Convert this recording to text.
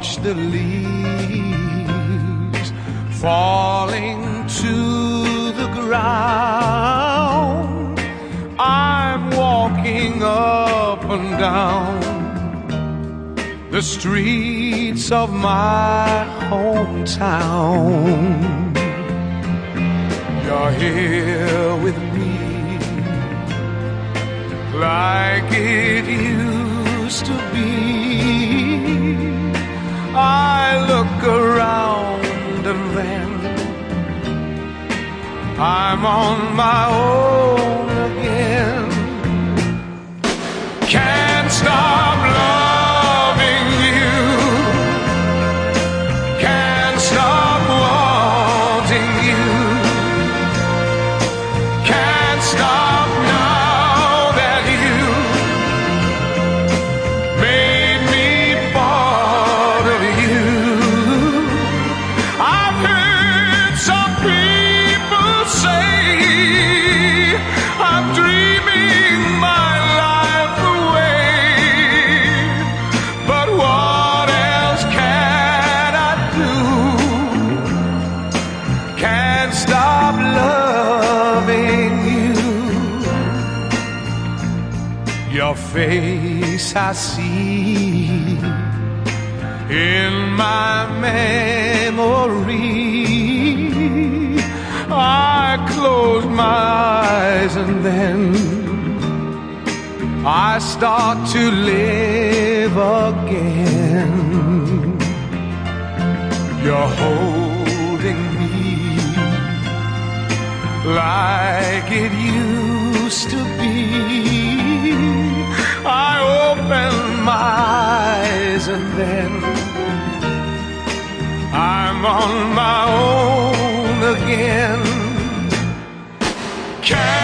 watch the leaves falling to the ground. I'm walking up and down the streets of my hometown. You're here with me like it used to be. I look around and then I'm on my own again. Can't Your face I see in my memory. I close my eyes and then I start to live again. You're holding me like it used to be. then I'm on my own again. Can